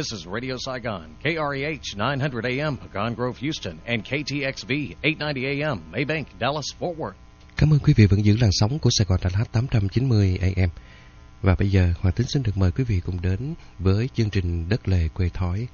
This is Radio Saigon, KREH 900 AM, Pecan Grove, Houston, and KTXV 890 AM, Maybank, Dallas, Fort Worth. Cảm ơn quý vị vẫn giữ làn sóng của Sài Gòn Đà Lạt 890 AM. Và bây giờ Hòa Tính xin được mời quý vị cùng đến với chương trình Đất Lề Quê Thói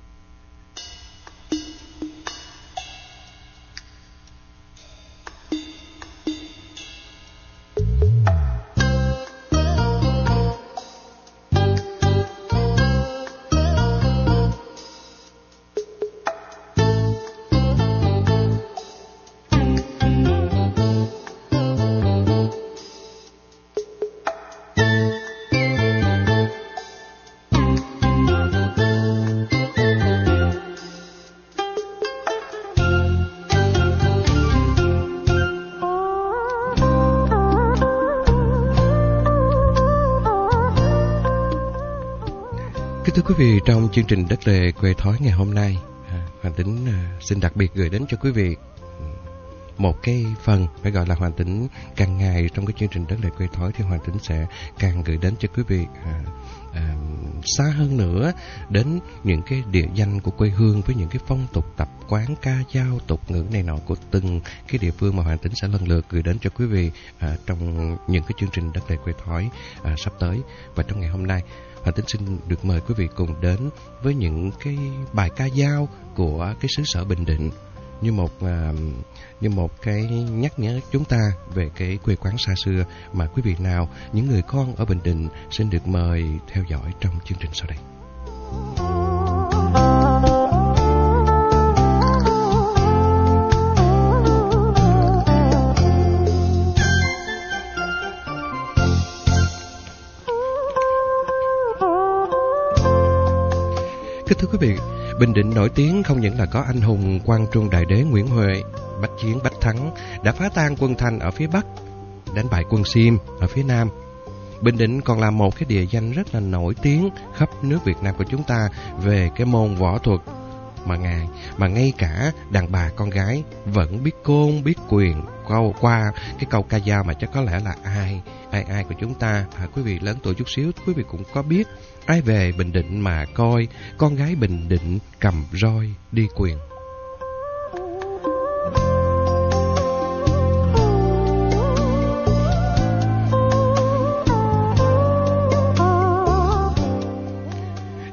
quý vị, trong chương trình Đất Lề Quê Thói ngày hôm nay, à, Hoàng Tính à, xin đặc biệt gửi đến cho quý vị một cái phần phải gọi là Hoàng Tính càng ngày trong cái chương trình Đất Lề Quê Thói thì Hoàng Tính sẽ càng gửi đến cho quý vị à, à, xa hơn nữa đến những cái địa danh của quê hương với những cái phong tục tập quán ca dao tục ngữ này nọ của từng cái địa phương mà Hoàng Tính sẽ lần lượt gửi đến cho quý vị à, trong những cái chương trình Đất Lề Quê Thói à, sắp tới và trong ngày hôm nay Hà Tính xin được mời quý vị cùng đến với những cái bài ca dao của cái xứ sở Bình Định như một à, như một cái nhắc nhớ chúng ta về cái quê quán xa xưa mà quý vị nào những người con ở Bình Định xin được mời theo dõi trong chương trình sau đây. Thưa thưa quý vị, Bình Định nổi tiếng không những là có anh hùng quan trung đại đế Nguyễn Huệ, bách chiến bách thắng, đã phá tan quân Thanh ở phía Bắc, đánh bại quân Sim ở phía Nam. Bình Định còn là một cái địa danh rất là nổi tiếng khắp nước Việt Nam của chúng ta về cái môn võ thuật mà ngài mà ngay cả đàn bà con gái vẫn biết côn biết quyền câu qua cái câu ca dao mà chắc có lẽ là ai ai ai của chúng ta. À, quý vị lớn tuổi chút xíu quý vị cũng có biết ai về Bình Định mà coi con gái Bình Định cầm roi đi quyền.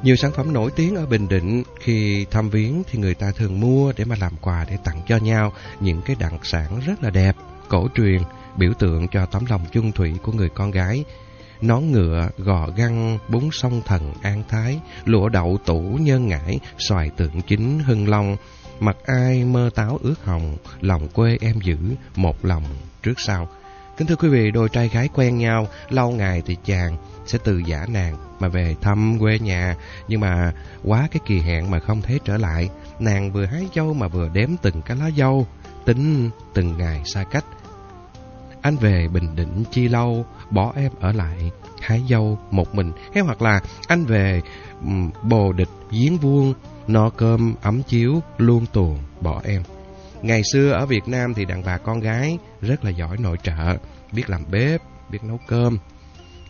Nhiều sản phẩm nổi tiếng ở Bình Định khi thăm viếng thì người ta thường mua để mà làm quà để tặng cho nhau những cái đặc sản rất là đẹp, cổ truyền, biểu tượng cho tấm lòng chung thủy của người con gái. Nón ngựa, gò găng, bún sông thần an thái, lụa đậu tủ nhân ngải, xoài tượng chính hưng long, mặt ai mơ táo ướt hồng, lòng quê em giữ, một lòng trước sau. Kính thưa quý vị, đôi trai gái quen nhau, lâu ngày thì chàng sẽ từ giả nàng mà về thăm quê nhà. Nhưng mà quá cái kỳ hẹn mà không thấy trở lại, nàng vừa hái dâu mà vừa đếm từng cái lá dâu, tính từng ngày xa cách. Anh về Bình Định chi lâu, bỏ em ở lại, hái dâu một mình. Hay hoặc là anh về bồ địch giếng vuông, no cơm ấm chiếu, luôn tuồng bỏ em. Ngày xưa ở Việt Nam thì đàn bà con gái rất là giỏi nội trợ, biết làm bếp, biết nấu cơm.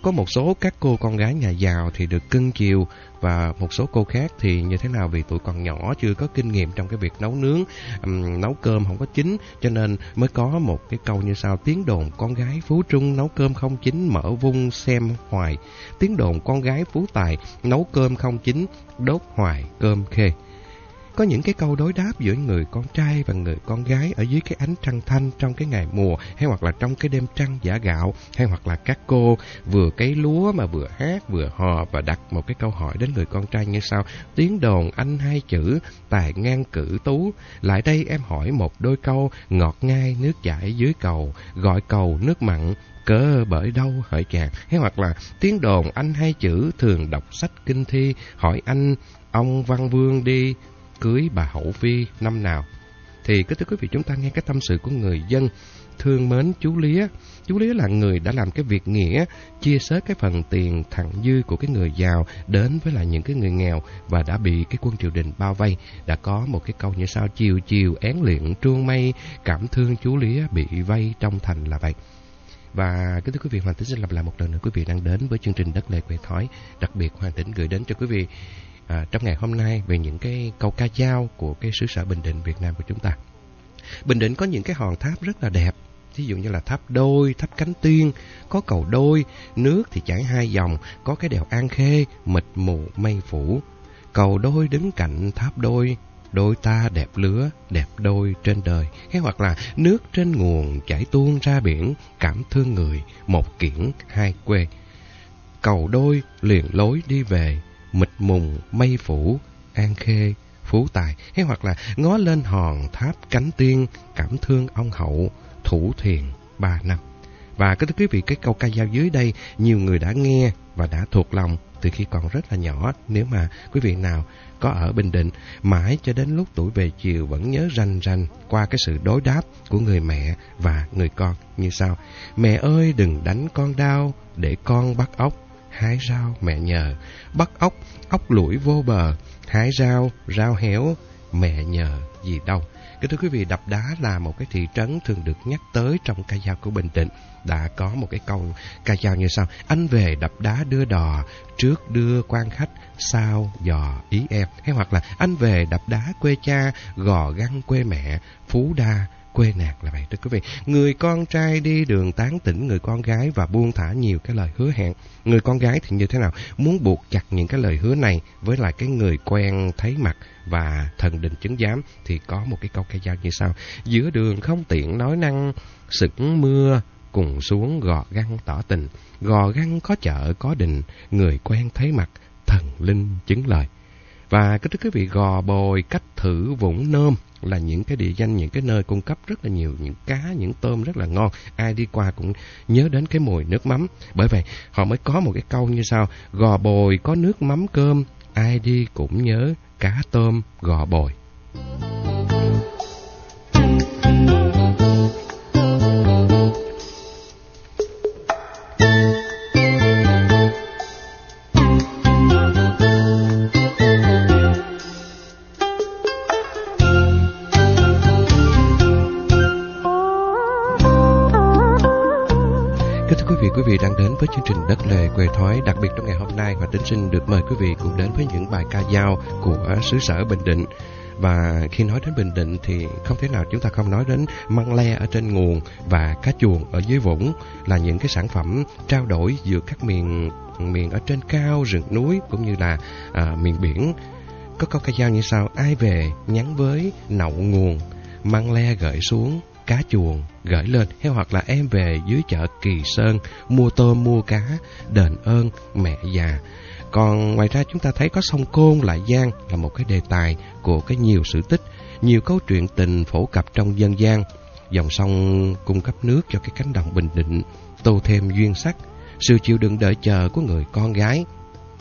Có một số các cô con gái nhà giàu thì được cưng chiều và một số cô khác thì như thế nào vì tuổi còn nhỏ chưa có kinh nghiệm trong cái việc nấu nướng, um, nấu cơm không có chín cho nên mới có một cái câu như sau tiếng đồn con gái phú trung nấu cơm không chín mở vung xem hoài, tiếng đồn con gái phú tài nấu cơm không chín đốt hoài cơm khê. Có những cái câu đối đáp giữa người con trai và người con gái ở dưới cái ánh trăng thanh trong cái ngày mùa, hay hoặc là trong cái đêm trăng giả gạo, hay hoặc là các cô vừa cấy lúa mà vừa hát, vừa hò và đặt một cái câu hỏi đến người con trai như sau. Tiếng đồn anh hai chữ, tài ngang cử tú. Lại đây em hỏi một đôi câu ngọt ngai nước chảy dưới cầu, gọi cầu nước mặn, cớ bởi đâu hỏi chàng. Hay hoặc là tiếng đồn anh hai chữ thường đọc sách kinh thi, hỏi anh, ông văn vương đi cưới bà Hậu Vi năm nào. Thì kính thưa quý vị chúng ta nghe cái tâm sự của người dân thương mến chú Lía. Chú Lía là người đã làm cái việc nghĩa, chia sớt cái phần tiền thặng dư của cái người giàu đến với lại những cái người nghèo và đã bị cái quân triều đình bao vây. Đã có một cái câu như sau, chiều chiều én luyện truông mây, cảm thương chú Lía bị vây trong thành là vậy. Và kính thưa quý vị, Hoàng Tính xin lặp lại một lần nữa quý vị đang đến với chương trình Đất Lệ Quê Thói. Đặc biệt Hoàng Tính gửi đến cho quý vị à, trong ngày hôm nay về những cái câu ca dao của cái xứ sở Bình Định Việt Nam của chúng ta. Bình Định có những cái hòn tháp rất là đẹp, ví dụ như là tháp đôi, tháp cánh tiên, có cầu đôi, nước thì chảy hai dòng, có cái đèo An Khê, mịt mù mây phủ. Cầu đôi đứng cạnh tháp đôi, đôi ta đẹp lứa, đẹp đôi trên đời. Hay hoặc là nước trên nguồn chảy tuôn ra biển, cảm thương người, một kiển hai quê. Cầu đôi liền lối đi về, mịt mùng mây phủ, an khê, phú tài. Hay hoặc là ngó lên hòn tháp cánh tiên, cảm thương ông hậu, thủ thiền ba năm. Và các thưa quý vị, cái câu ca dao dưới đây nhiều người đã nghe và đã thuộc lòng từ khi còn rất là nhỏ. Nếu mà quý vị nào có ở Bình Định, mãi cho đến lúc tuổi về chiều vẫn nhớ rành rành qua cái sự đối đáp của người mẹ và người con như sau. Mẹ ơi đừng đánh con đau để con bắt ốc, hái rau mẹ nhờ, bắt ốc, ốc lũi vô bờ, hái rau, rau héo, mẹ nhờ gì đâu. Kính thưa quý vị, Đập Đá là một cái thị trấn thường được nhắc tới trong ca dao của Bình Định. Đã có một cái câu ca dao như sau. Anh về Đập Đá đưa đò, trước đưa quan khách, sau dò ý em. Hay hoặc là anh về Đập Đá quê cha, gò găng quê mẹ, phú đa quê nạt là vậy thưa quý vị. Người con trai đi đường tán tỉnh người con gái và buông thả nhiều cái lời hứa hẹn. Người con gái thì như thế nào? Muốn buộc chặt những cái lời hứa này với lại cái người quen thấy mặt và thần đình chứng giám thì có một cái câu cây dao như sau. Giữa đường không tiện nói năng, sực mưa cùng xuống gò găng tỏ tình. Gò găng có chợ có đình, người quen thấy mặt, thần linh chứng lời. Và cái thưa quý vị, gò bồi, cách thử, vũng nôm là những cái địa danh, những cái nơi cung cấp rất là nhiều những cá, những tôm rất là ngon. Ai đi qua cũng nhớ đến cái mùi nước mắm. Bởi vậy, họ mới có một cái câu như sau, gò bồi có nước mắm cơm, ai đi cũng nhớ cá tôm gò bồi. Quý vị đang đến với chương trình Đất Lề Quê Thói đặc biệt trong ngày hôm nay và tính sinh được mời quý vị cùng đến với những bài ca dao của xứ sở Bình Định. Và khi nói đến Bình Định thì không thể nào chúng ta không nói đến măng le ở trên nguồn và cá chuồng ở dưới vũng là những cái sản phẩm trao đổi giữa các miền miền ở trên cao, rừng núi cũng như là à, miền biển. Có câu ca dao như sau, ai về nhắn với nậu nguồn, măng le gửi xuống cá chuồng gửi lên hay hoặc là em về dưới chợ Kỳ Sơn mua tôm mua cá đền ơn mẹ già. Còn ngoài ra chúng ta thấy có sông Côn Lại Giang là một cái đề tài của cái nhiều sự tích, nhiều câu chuyện tình phổ cập trong dân gian. Dòng sông cung cấp nước cho cái cánh đồng Bình Định, tô thêm duyên sắc, sự chịu đựng đợi chờ của người con gái.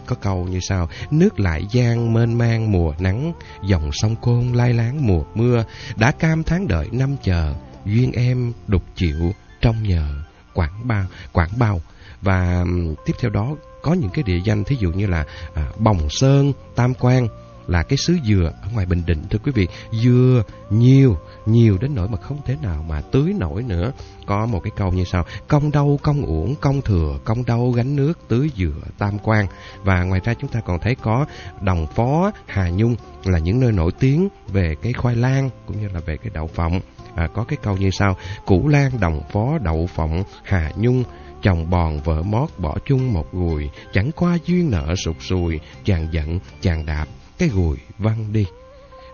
Có câu như sau, nước lại giang mênh mang mùa nắng, dòng sông Côn lai láng mùa mưa, đã cam tháng đợi năm chờ, duyên em đục chịu trong nhờ quảng bao quảng bao. Và tiếp theo đó có những cái địa danh thí dụ như là à, bồng sơn tam quan là cái xứ dừa ở ngoài bình định thưa quý vị. Dừa nhiều nhiều đến nỗi mà không thể nào mà tưới nổi nữa. Có một cái câu như sau công đâu công uổng công thừa công đâu gánh nước tưới dừa tam quan. Và ngoài ra chúng ta còn thấy có đồng phó hà nhung là những nơi nổi tiếng về cái khoai lang cũng như là về cái đậu phộng à, có cái câu như sau Củ Lan đồng phó đậu phộng Hà Nhung Chồng bòn vợ mót bỏ chung một gùi Chẳng qua duyên nợ sụt sùi Chàng giận chàng đạp Cái gùi văng đi.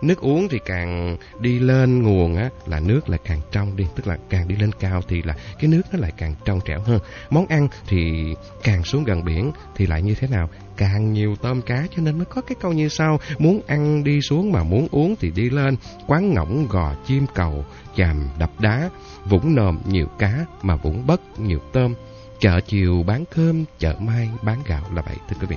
Nước uống thì càng đi lên nguồn á là nước lại càng trong đi, tức là càng đi lên cao thì là cái nước nó lại càng trong trẻo hơn. Món ăn thì càng xuống gần biển thì lại như thế nào? Càng nhiều tôm cá cho nên mới có cái câu như sau, muốn ăn đi xuống mà muốn uống thì đi lên, quán ngỗng gò chim cầu, chàm đập đá, vũng nồm nhiều cá mà vũng bất nhiều tôm. Chợ chiều bán cơm, chợ mai bán gạo là vậy thưa quý vị.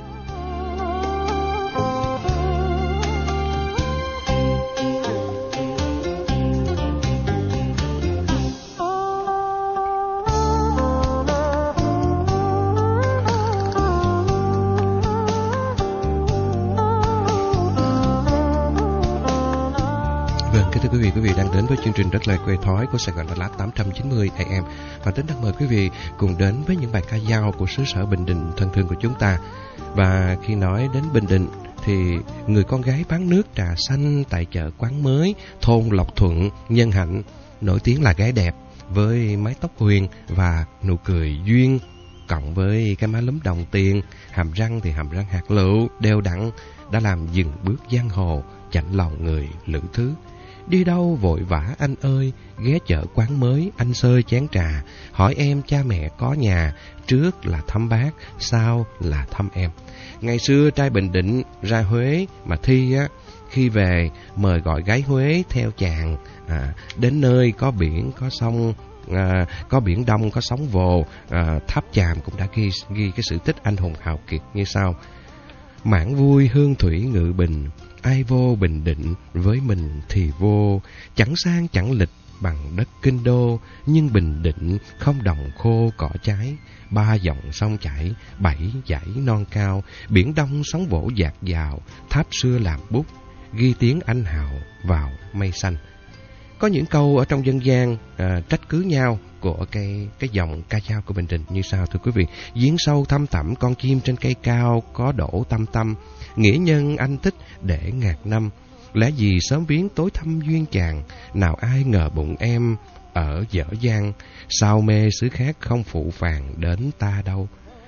Chương trình Đất Lời Quê Thói của Sài Gòn Đà Lạt 890 AM và tính đang mời quý vị cùng đến với những bài ca dao của xứ sở Bình Định thân thương của chúng ta. Và khi nói đến Bình Định thì người con gái bán nước trà xanh tại chợ quán mới, thôn Lộc Thuận, Nhân Hạnh, nổi tiếng là gái đẹp với mái tóc huyền và nụ cười duyên cộng với cái má lúm đồng tiền, hàm răng thì hàm răng hạt lựu đều đặn đã làm dừng bước giang hồ, chạnh lòng người lữ thứ. Đi đâu vội vã anh ơi, ghé chợ quán mới, anh sơi chén trà, hỏi em cha mẹ có nhà, trước là thăm bác, sau là thăm em. Ngày xưa trai Bình Định ra Huế mà thi á, khi về mời gọi gái Huế theo chàng, à, đến nơi có biển, có sông, à, có biển đông, có sóng vồ, à, tháp chàm cũng đã ghi, ghi cái sự tích anh hùng hào kiệt như sau. Mãn vui hương thủy ngự bình, ai vô bình định, với mình thì vô, chẳng sang chẳng lịch bằng đất kinh đô, nhưng bình định không đồng khô cỏ trái, ba dòng sông chảy, bảy dãy non cao, biển đông sóng vỗ dạt dào, tháp xưa làm bút, ghi tiếng anh hào vào mây xanh. Có những câu ở trong dân gian à, trách cứ nhau của cái cái dòng ca dao của Bình Định như sau thưa quý vị. Giếng sâu thăm thẳm con chim trên cây cao có đổ tâm tâm, nghĩa nhân anh thích để ngạt năm. Lẽ gì sớm biến tối thăm duyên chàng, nào ai ngờ bụng em ở dở dang, sao mê xứ khác không phụ phàng đến ta đâu.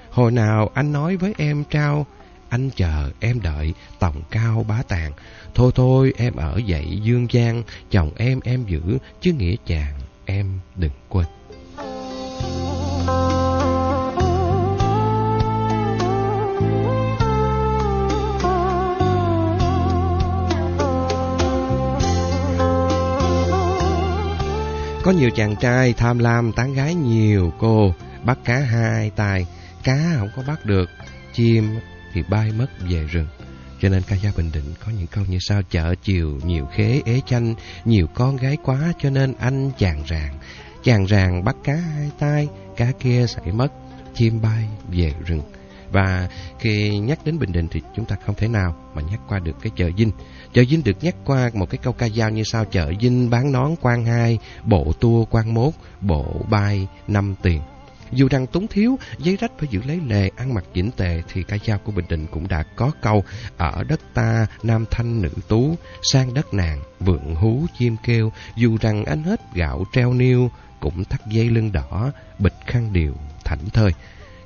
Hồi nào anh nói với em trao, anh chờ em đợi tổng cao bá tàng. Thôi thôi em ở dậy dương gian, chồng em em giữ, chứ nghĩa chàng em đừng quên. Có nhiều chàng trai tham lam tán gái nhiều cô, bắt cá hai tay, cá không có bắt được, chim thì bay mất về rừng. Cho nên ca gia Bình Định có những câu như sau chợ chiều nhiều khế ế chanh, nhiều con gái quá cho nên anh chàng ràng. Chàng ràng bắt cá hai tay, cá kia xảy mất, chim bay về rừng. Và khi nhắc đến Bình Định thì chúng ta không thể nào mà nhắc qua được cái chợ Vinh. Chợ Vinh được nhắc qua một cái câu ca dao như sau chợ Vinh bán nón quan hai, bộ tua quan mốt, bộ bay năm tiền. Dù rằng túng thiếu, giấy rách phải giữ lấy lề, ăn mặc chỉnh tề thì ca dao của Bình Định cũng đã có câu ở đất ta nam thanh nữ tú, sang đất nàng vượng hú chim kêu, dù rằng anh hết gạo treo niêu cũng thắt dây lưng đỏ, bịch khăn điều thảnh thơi.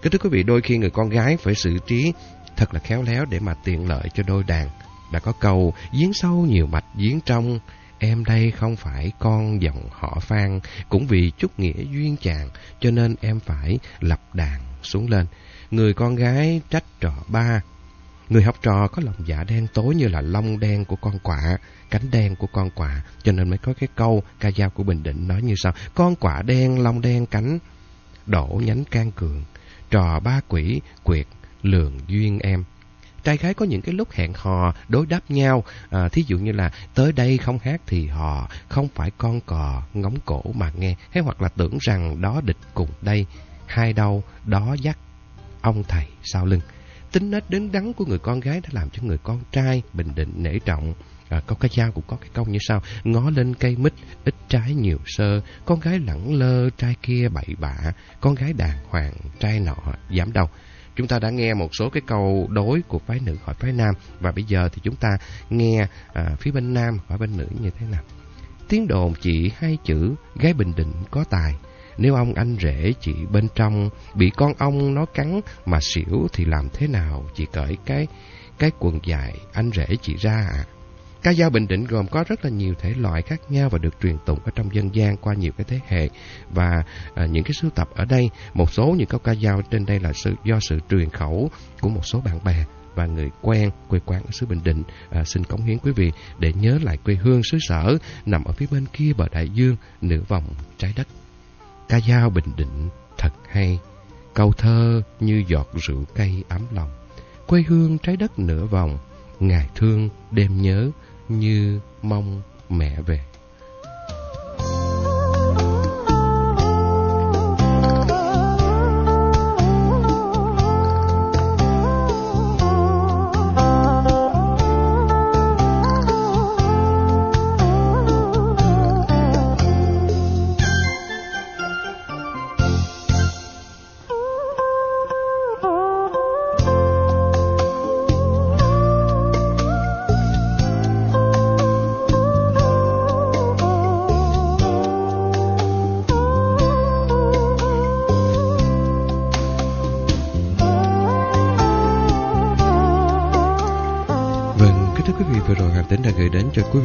Kính thưa quý vị, đôi khi người con gái phải xử trí thật là khéo léo để mà tiện lợi cho đôi đàn. Đã có câu, giếng sâu nhiều mạch giếng trong, em đây không phải con dòng họ Phan, cũng vì chút nghĩa duyên chàng, cho nên em phải lập đàn xuống lên. Người con gái trách trò ba, Người học trò có lòng dạ đen tối như là lông đen của con quạ, cánh đen của con quạ, cho nên mới có cái câu ca dao của Bình Định nói như sau: Con quạ đen, lông đen, cánh đổ nhánh can cường trò ba quỷ quyệt lường duyên em. Trai gái có những cái lúc hẹn hò đối đáp nhau à, thí dụ như là tới đây không hát thì hò không phải con cò ngóng cổ mà nghe. Hay hoặc là tưởng rằng đó địch cùng đây hai đâu đó dắt ông thầy sau lưng. Tính nết đứng đắn của người con gái đã làm cho người con trai bình định nể trọng à, Có cái dao cũng có cái câu như sau ngó lên cây mít ít trái nhiều sơ con gái lẳng lơ trai kia bậy bạ con gái đàng hoàng trai nọ giảm đầu chúng ta đã nghe một số cái câu đối của phái nữ hỏi phái nam và bây giờ thì chúng ta nghe à, phía bên nam hỏi bên nữ như thế nào. Tiếng đồn chỉ hai chữ gái bình định có tài. Nếu ông anh rể chị bên trong bị con ông nó cắn mà xỉu thì làm thế nào? Chị cởi cái cái quần dài anh rể chị ra à? Ca dao Bình Định gồm có rất là nhiều thể loại khác nhau và được truyền tụng ở trong dân gian qua nhiều cái thế hệ và à, những cái sưu tập ở đây, một số những câu ca dao trên đây là sự do sự truyền khẩu của một số bạn bè và người quen quê quán ở xứ Bình Định à, xin cống hiến quý vị để nhớ lại quê hương xứ sở nằm ở phía bên kia bờ đại dương nửa vòng trái đất. Ca dao Bình Định thật hay, câu thơ như giọt rượu cây ấm lòng. Quê hương trái đất nửa vòng, ngày thương đêm nhớ như mong mẹ về.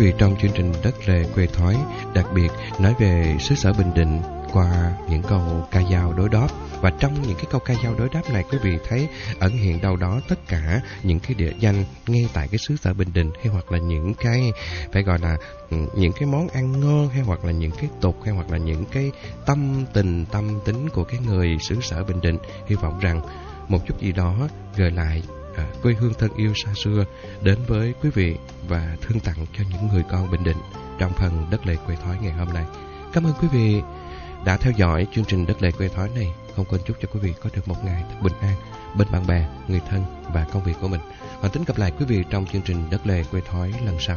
Vì vị trong chương trình Đất lề Quê Thói, đặc biệt nói về xứ sở Bình Định qua những câu ca dao đối đáp. Và trong những cái câu ca dao đối đáp này, quý vị thấy ẩn hiện đâu đó tất cả những cái địa danh ngay tại cái xứ sở Bình Định hay hoặc là những cái phải gọi là ừ, những cái món ăn ngon hay hoặc là những cái tục hay hoặc là những cái tâm tình tâm tính của cái người xứ sở Bình Định. Hy vọng rằng một chút gì đó gợi lại à, quê hương thân yêu xa xưa đến với quý vị và thương tặng cho những người con Bình Định trong phần đất lệ quê thói ngày hôm nay. Cảm ơn quý vị đã theo dõi chương trình đất lệ quê thói này. Không quên chúc cho quý vị có được một ngày thật bình an bên bạn bè, người thân và công việc của mình. Và tính gặp lại quý vị trong chương trình đất lệ quê thói lần sau.